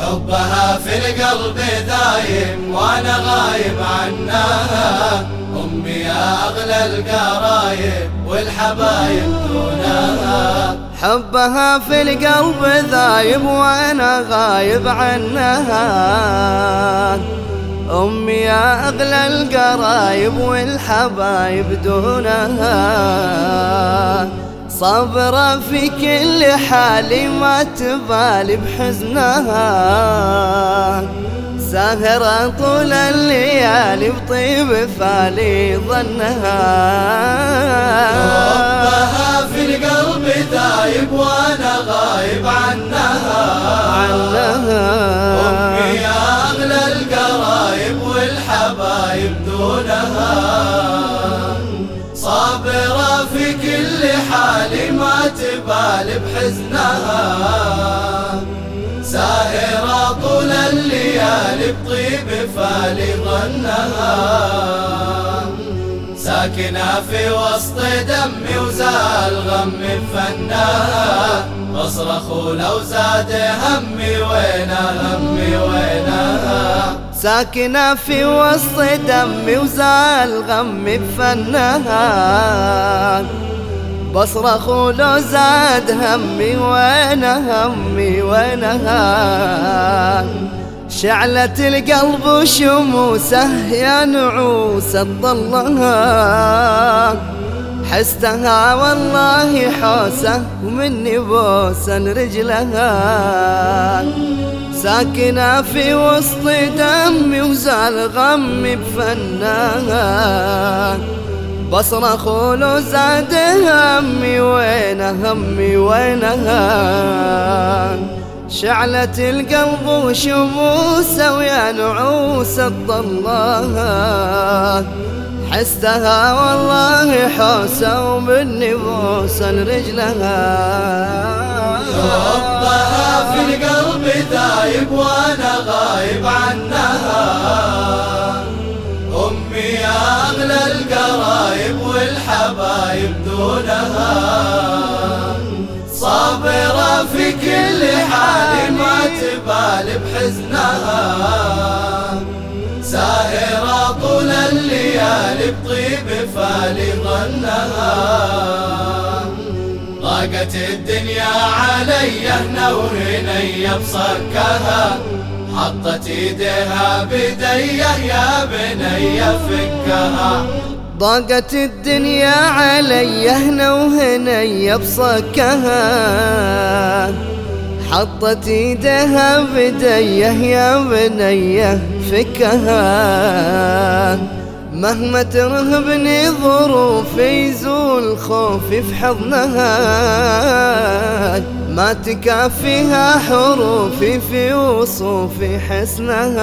حبها في القلب دايم وأنا غايب عنها. أمي يا أغلى القرايب والحبايب دونها. حبها في القلب ذايب وأنا غايب عنها. أمي يا أغلى القرايب والحبايب دونها. صبرة في كل حال ما تبالي بحزنها. ساهرة طول الليالي بطيب فالي ظنها. حبها في القلب دايب وأنا غايب عنها. عنها. أمي يا أغلى القرايب والحبايب دونها. تبال بحزنها. ساهرة طول الليالي بطيب فالي ظنها. ساكنة في وسط دمي وزال غمي بفنها بصرخ ولو زاد همي وينها همي وينها ساكنة في وسط دمي وزال غمي بفنها بصرخ ولو زاد همي وين همي وينها شعلة القلب وشموسه يا نعوس تضلها حستها والله حوسه ومني بوسا رجلها ساكنة في وسط دمي وزال غمي بفنها بصرخ ولو زاد همي وين همي وينها شعلة القلب وشموسه ويا نعوس تضلها حستها والله حوسة ومني بوسا رجلها. حبها في القلب دايب وأنا غايب. دونها صابرة في كل حال ما تبال بحزنها. ساهرة طول الليالي بطيب فالي ظنها. ضاقت الدنيا علي نورني بصكها حطت ايديها بديه يا بني فكها. ضاقت الدنيا علي هنا وهني بصكها حطت ايدها بديه يا بنيه فكها. مهما ترهبني ظروفي يزول خوفي في حضنها ما تكافيها حروفي في وصوفي حسنها.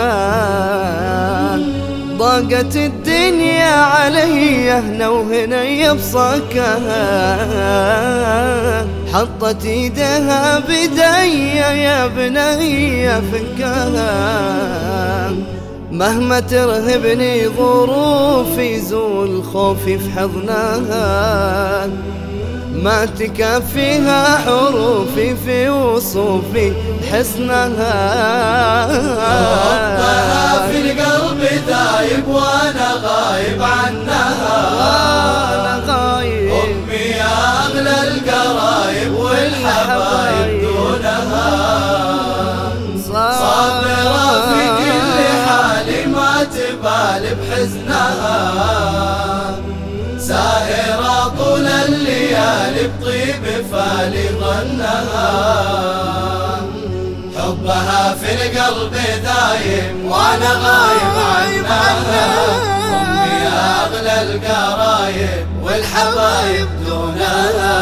ضاقت الدنيا علي هنا وهنا بصكها حطت ايدها بدي يا بني فكها. مهما ترهبني ظروفي زول خوفي في حضنها ما تكفيها حروفي في وصوفي حسنها. حبها في القلب دايب وأنا غايب عنها. أنا غايب. أمي يا أغلى القرايب والحبايب دونها. صابرة في كل حال ما تبال بحزنها. ساهرة طول الليالي بطيب فالي ظنها. حبها في القلب دايم وأنا غايب عنها. أمي أغلى القرايب والحبايب دونها.